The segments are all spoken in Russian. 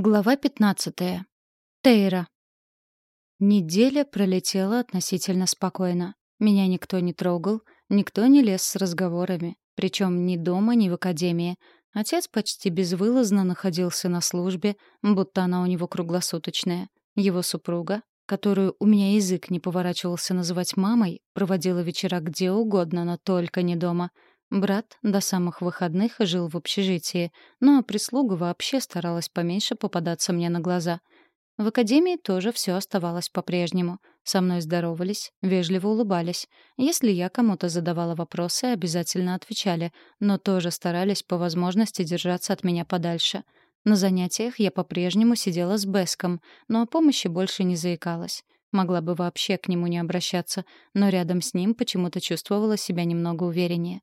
Глава 15. Тейра. Неделя пролетела относительно спокойно. Меня никто не трогал, никто не лез с разговорами, причем ни дома, ни в академии. Отец почти безвылазно находился на службе, будто она у него круглосуточная. Его супруга, которую у меня язык не поворачивался называть мамой, проводила вечера где угодно, но только не дома — Брат до самых выходных жил в общежитии, но прислуга вообще старалась поменьше попадаться мне на глаза. В академии тоже все оставалось по-прежнему. Со мной здоровались, вежливо улыбались. Если я кому-то задавала вопросы, обязательно отвечали, но тоже старались по возможности держаться от меня подальше. На занятиях я по-прежнему сидела с Беском, но о помощи больше не заикалась. Могла бы вообще к нему не обращаться, но рядом с ним почему-то чувствовала себя немного увереннее.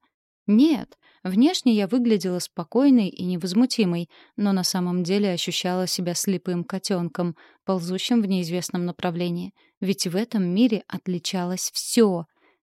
Нет, внешне я выглядела спокойной и невозмутимой, но на самом деле ощущала себя слепым котенком, ползущим в неизвестном направлении. Ведь в этом мире отличалось все.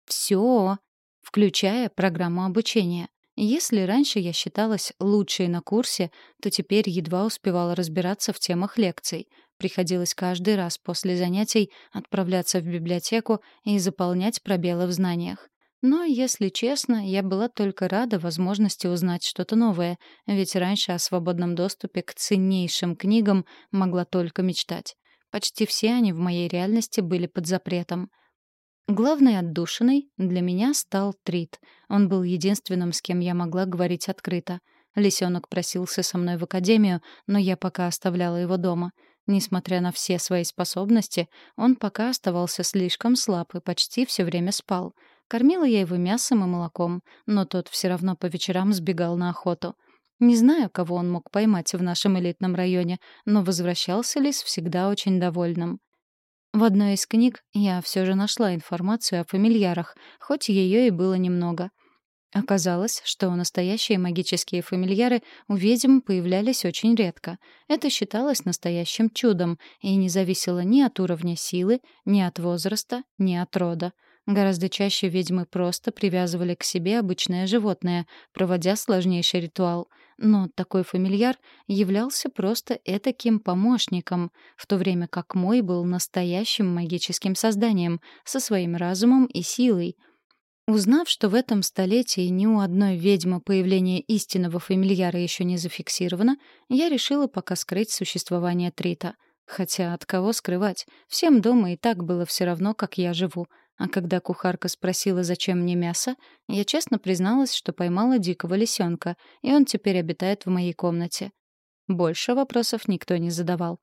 Все, включая программу обучения. Если раньше я считалась лучшей на курсе, то теперь едва успевала разбираться в темах лекций. Приходилось каждый раз после занятий отправляться в библиотеку и заполнять пробелы в знаниях. Но, если честно, я была только рада возможности узнать что-то новое, ведь раньше о свободном доступе к ценнейшим книгам могла только мечтать. Почти все они в моей реальности были под запретом. Главной отдушиной для меня стал Трит. Он был единственным, с кем я могла говорить открыто. Лисенок просился со мной в академию, но я пока оставляла его дома. Несмотря на все свои способности, он пока оставался слишком слаб и почти все время спал — Кормила я его мясом и молоком, но тот все равно по вечерам сбегал на охоту. Не знаю, кого он мог поймать в нашем элитном районе, но возвращался Лис всегда очень довольным. В одной из книг я все же нашла информацию о фамильярах, хоть ее и было немного. Оказалось, что настоящие магические фамильяры у ведьм появлялись очень редко. Это считалось настоящим чудом и не зависело ни от уровня силы, ни от возраста, ни от рода. Гораздо чаще ведьмы просто привязывали к себе обычное животное, проводя сложнейший ритуал. Но такой фамильяр являлся просто этаким помощником, в то время как мой был настоящим магическим созданием, со своим разумом и силой. Узнав, что в этом столетии ни у одной ведьмы появление истинного фамильяра еще не зафиксировано, я решила пока скрыть существование Трита. Хотя от кого скрывать? Всем дома и так было все равно, как я живу — а когда кухарка спросила, зачем мне мясо, я честно призналась, что поймала дикого лисенка, и он теперь обитает в моей комнате. Больше вопросов никто не задавал.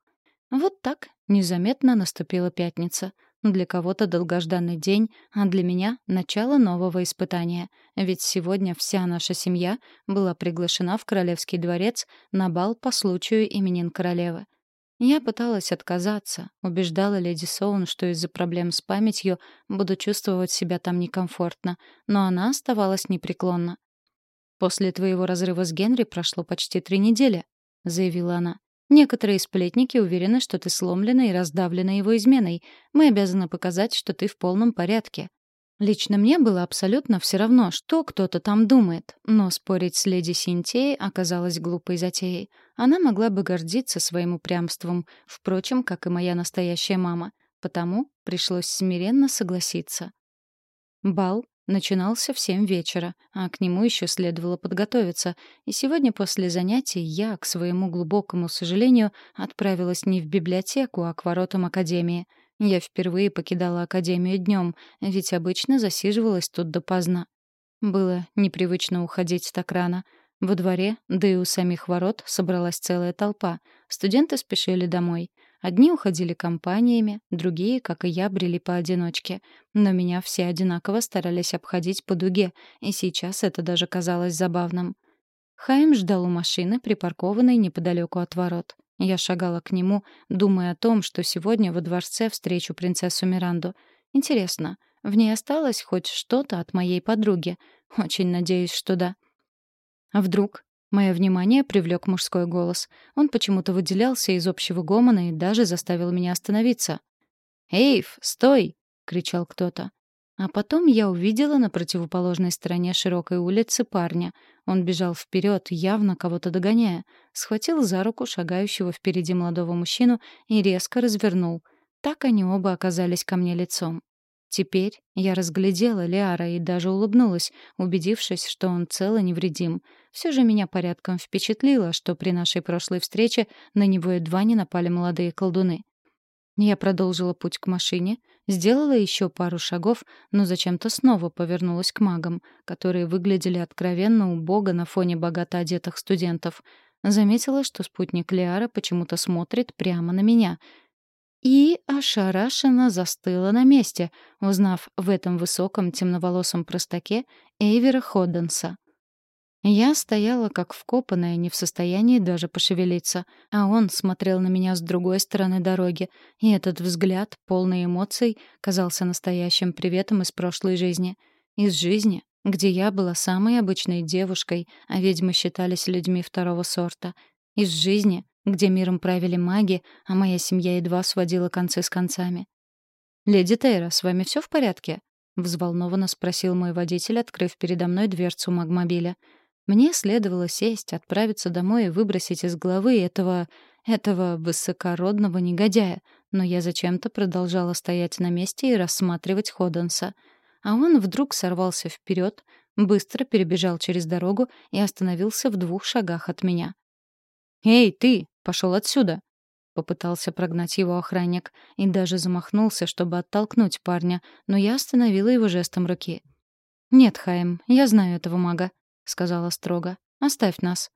Вот так незаметно наступила пятница. Для кого-то долгожданный день, а для меня — начало нового испытания. Ведь сегодня вся наша семья была приглашена в Королевский дворец на бал по случаю именин королевы. Я пыталась отказаться, убеждала леди Соун, что из-за проблем с памятью буду чувствовать себя там некомфортно, но она оставалась непреклонна. «После твоего разрыва с Генри прошло почти три недели», — заявила она. «Некоторые сплетники уверены, что ты сломлена и раздавлена его изменой. Мы обязаны показать, что ты в полном порядке. Лично мне было абсолютно все равно, что кто-то там думает, но спорить с леди Синтией оказалось глупой затеей. Она могла бы гордиться своим упрямством, впрочем, как и моя настоящая мама, потому пришлось смиренно согласиться. Бал начинался в семь вечера, а к нему еще следовало подготовиться, и сегодня после занятий я, к своему глубокому сожалению, отправилась не в библиотеку, а к воротам академии — я впервые покидала академию днем, ведь обычно засиживалась тут допоздна. Было непривычно уходить так рано. Во дворе, да и у самих ворот собралась целая толпа. Студенты спешили домой. Одни уходили компаниями, другие, как и я, брели поодиночке. Но меня все одинаково старались обходить по дуге, и сейчас это даже казалось забавным. Хайм ждал у машины, припаркованной неподалеку от ворот. Я шагала к нему, думая о том, что сегодня во дворце встречу принцессу Миранду. Интересно, в ней осталось хоть что-то от моей подруги? Очень надеюсь, что да. А вдруг? Мое внимание привлек мужской голос. Он почему-то выделялся из общего гомона и даже заставил меня остановиться. «Эйв, стой!» — кричал кто-то. А потом я увидела на противоположной стороне широкой улицы парня. Он бежал вперед, явно кого-то догоняя. Схватил за руку шагающего впереди молодого мужчину и резко развернул. Так они оба оказались ко мне лицом. Теперь я разглядела Лиара и даже улыбнулась, убедившись, что он цел и невредим. Все же меня порядком впечатлило, что при нашей прошлой встрече на него едва не напали молодые колдуны. Я продолжила путь к машине, сделала еще пару шагов, но зачем-то снова повернулась к магам, которые выглядели откровенно убого на фоне богато одетых студентов. Заметила, что спутник Лиара почему-то смотрит прямо на меня. И ошарашенно застыла на месте, узнав в этом высоком темноволосом простаке Эйвера Ходденса. Я стояла как вкопанная, не в состоянии даже пошевелиться, а он смотрел на меня с другой стороны дороги, и этот взгляд, полный эмоций, казался настоящим приветом из прошлой жизни. Из жизни, где я была самой обычной девушкой, а ведьмы считались людьми второго сорта. Из жизни, где миром правили маги, а моя семья едва сводила концы с концами. «Леди Тейра, с вами все в порядке?» — взволнованно спросил мой водитель, открыв передо мной дверцу магмобиля — мне следовало сесть, отправиться домой и выбросить из головы этого... этого высокородного негодяя, но я зачем-то продолжала стоять на месте и рассматривать Ходенса. А он вдруг сорвался вперед, быстро перебежал через дорогу и остановился в двух шагах от меня. «Эй, ты! Пошел отсюда!» Попытался прогнать его охранник и даже замахнулся, чтобы оттолкнуть парня, но я остановила его жестом руки. «Нет, Хайм, я знаю этого мага сказала строго. «Оставь нас».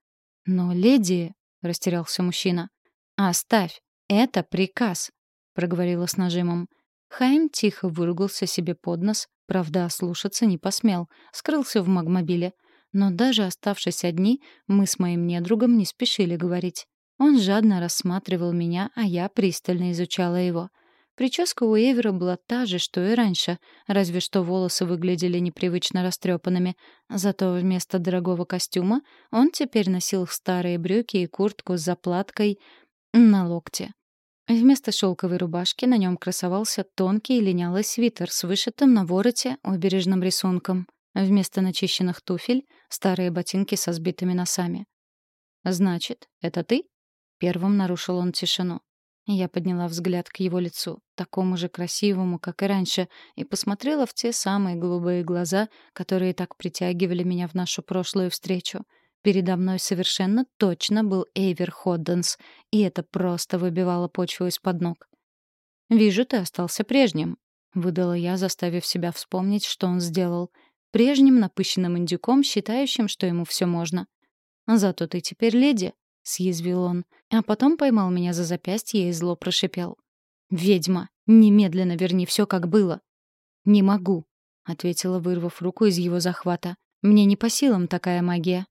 «Но, леди...» — растерялся мужчина. «Оставь. Это приказ», — проговорила с нажимом. Хайм тихо выругался себе под нос, правда, слушаться не посмел, скрылся в магмобиле. Но даже оставшись одни, мы с моим недругом не спешили говорить. Он жадно рассматривал меня, а я пристально изучала его — Прическа у Эвера была та же, что и раньше, разве что волосы выглядели непривычно растрепанными. Зато вместо дорогого костюма он теперь носил старые брюки и куртку с заплаткой на локте. Вместо шелковой рубашки на нем красовался тонкий линялый свитер с вышитым на вороте обережным рисунком. Вместо начищенных туфель — старые ботинки со сбитыми носами. «Значит, это ты?» Первым нарушил он тишину. Я подняла взгляд к его лицу, такому же красивому, как и раньше, и посмотрела в те самые голубые глаза, которые так притягивали меня в нашу прошлую встречу. Передо мной совершенно точно был Эйвер Ходденс, и это просто выбивало почву из-под ног. «Вижу, ты остался прежним», — выдала я, заставив себя вспомнить, что он сделал. Прежним напыщенным индюком, считающим, что ему все можно. «Зато ты теперь леди», — съязвил он, а потом поймал меня за запястье и зло прошипел. «Ведьма, немедленно верни все, как было». «Не могу», — ответила, вырвав руку из его захвата. «Мне не по силам такая магия».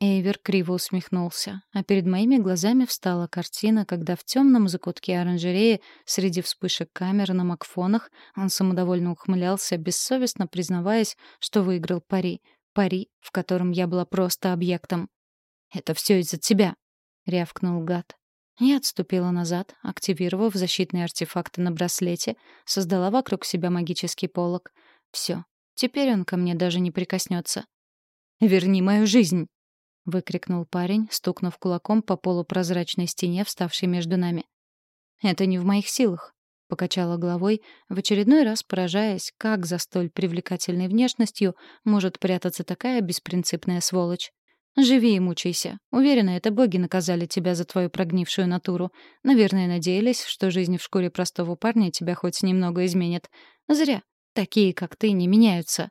Эйвер криво усмехнулся, а перед моими глазами встала картина, когда в темном закутке оранжереи среди вспышек камер на макфонах он самодовольно ухмылялся, бессовестно признаваясь, что выиграл пари. Пари, в котором я была просто объектом. «Это все из-за тебя», — рявкнул гад. Я отступила назад, активировав защитные артефакты на браслете, создала вокруг себя магический полог. Все, теперь он ко мне даже не прикоснется. «Верни мою жизнь!» — выкрикнул парень, стукнув кулаком по полупрозрачной стене, вставшей между нами. «Это не в моих силах», — покачала головой, в очередной раз поражаясь, как за столь привлекательной внешностью может прятаться такая беспринципная сволочь. Живи и мучайся. Уверена, это боги наказали тебя за твою прогнившую натуру. Наверное, надеялись, что жизнь в шкуре простого парня тебя хоть немного изменит. Зря. Такие, как ты, не меняются.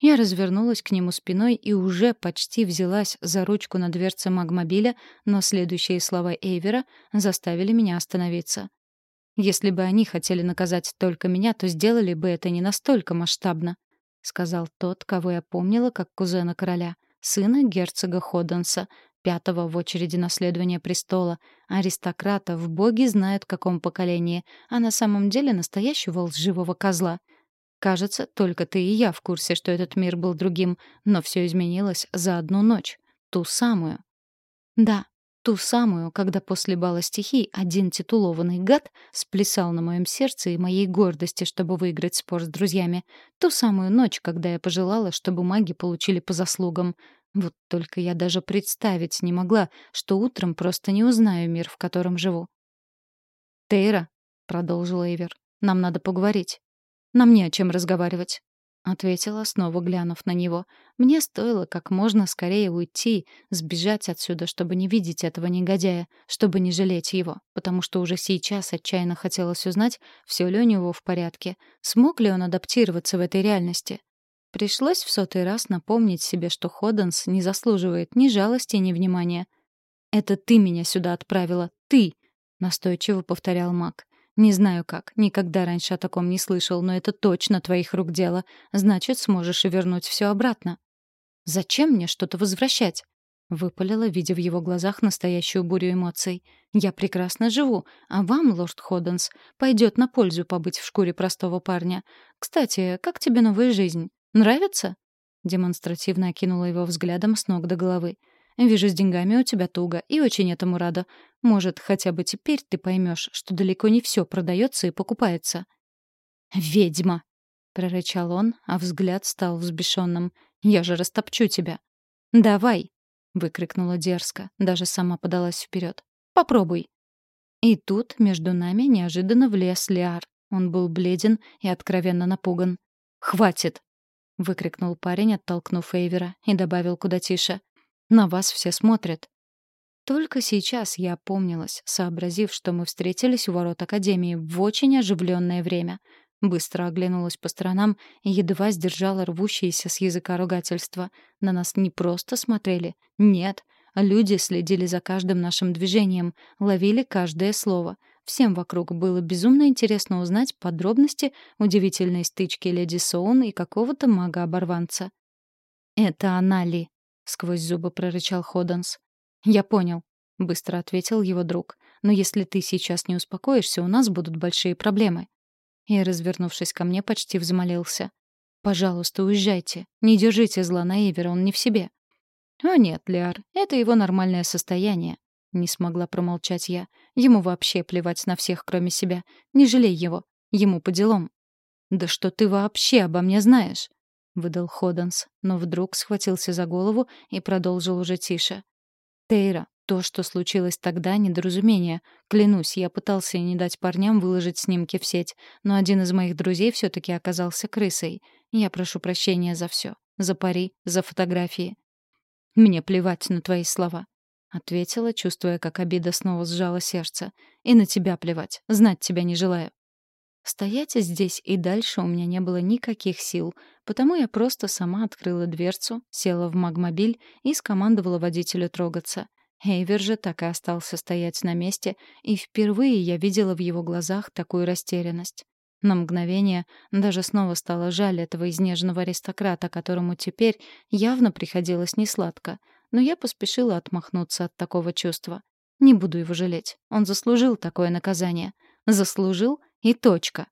Я развернулась к нему спиной и уже почти взялась за ручку на дверце магмобиля, но следующие слова Эйвера заставили меня остановиться. «Если бы они хотели наказать только меня, то сделали бы это не настолько масштабно», — сказал тот, кого я помнила как кузена короля сына герцога Ходенса, пятого в очереди наследования престола, аристократа в боги знают каком поколении, а на самом деле настоящего лживого козла. Кажется, только ты и я в курсе, что этот мир был другим, но все изменилось за одну ночь. Ту самую. Да, Ту самую, когда после бала стихий один титулованный гад сплясал на моем сердце и моей гордости, чтобы выиграть спор с друзьями. Ту самую ночь, когда я пожелала, чтобы маги получили по заслугам. Вот только я даже представить не могла, что утром просто не узнаю мир, в котором живу. «Тейра», — продолжил Эйвер, — «нам надо поговорить. Нам не о чем разговаривать. — ответила, снова глянув на него. «Мне стоило как можно скорее уйти, сбежать отсюда, чтобы не видеть этого негодяя, чтобы не жалеть его, потому что уже сейчас отчаянно хотелось узнать, все ли у него в порядке, смог ли он адаптироваться в этой реальности. Пришлось в сотый раз напомнить себе, что Ходденс не заслуживает ни жалости, ни внимания. «Это ты меня сюда отправила, ты!» — настойчиво повторял маг. Не знаю как, никогда раньше о таком не слышал, но это точно твоих рук дело. Значит, сможешь и вернуть все обратно. Зачем мне что-то возвращать? Выпалила, видя в его глазах настоящую бурю эмоций. «Я прекрасно живу, а вам, лорд Ходденс, пойдет на пользу побыть в шкуре простого парня. Кстати, как тебе новая жизнь? Нравится?» Демонстративно окинула его взглядом с ног до головы. Вижу, с деньгами у тебя туго, и очень этому рада. Может, хотя бы теперь ты поймешь, что далеко не все продается и покупается». «Ведьма!» — прорычал он, а взгляд стал взбешенным. «Я же растопчу тебя!» «Давай!» — выкрикнула дерзко, даже сама подалась вперед. «Попробуй!» И тут между нами неожиданно влез Лиар. Он был бледен и откровенно напуган. «Хватит!» — выкрикнул парень, оттолкнув Эйвера, и добавил куда тише. На вас все смотрят. Только сейчас я опомнилась, сообразив, что мы встретились у ворот Академии в очень оживленное время. Быстро оглянулась по сторонам и едва сдержала рвущиеся с языка ругательства. На нас не просто смотрели. Нет. Люди следили за каждым нашим движением, ловили каждое слово. Всем вокруг было безумно интересно узнать подробности удивительной стычки леди Соун и какого-то мага-оборванца. «Это она ли?» — сквозь зубы прорычал Ходанс. «Я понял», — быстро ответил его друг. «Но если ты сейчас не успокоишься, у нас будут большие проблемы». И, развернувшись ко мне, почти взмолился. «Пожалуйста, уезжайте. Не держите зла на Эвера, он не в себе». «О нет, Лиар, это его нормальное состояние», — не смогла промолчать я. «Ему вообще плевать на всех, кроме себя. Не жалей его. Ему по делам». «Да что ты вообще обо мне знаешь?» — выдал Ходанс, но вдруг схватился за голову и продолжил уже тише. «Тейра, то, что случилось тогда, недоразумение. Клянусь, я пытался не дать парням выложить снимки в сеть, но один из моих друзей все-таки оказался крысой. Я прошу прощения за все. За пари, за фотографии. Мне плевать на твои слова. — ответила, чувствуя, как обида снова сжала сердце. «И на тебя плевать. Знать тебя не желаю. Стоять здесь и дальше у меня не было никаких сил, потому я просто сама открыла дверцу, села в магмобиль и скомандовала водителю трогаться. Эйвер же так и остался стоять на месте, и впервые я видела в его глазах такую растерянность. На мгновение даже снова стало жаль этого изнеженного аристократа, которому теперь явно приходилось несладко, но я поспешила отмахнуться от такого чувства. Не буду его жалеть. Он заслужил такое наказание. Заслужил и точка.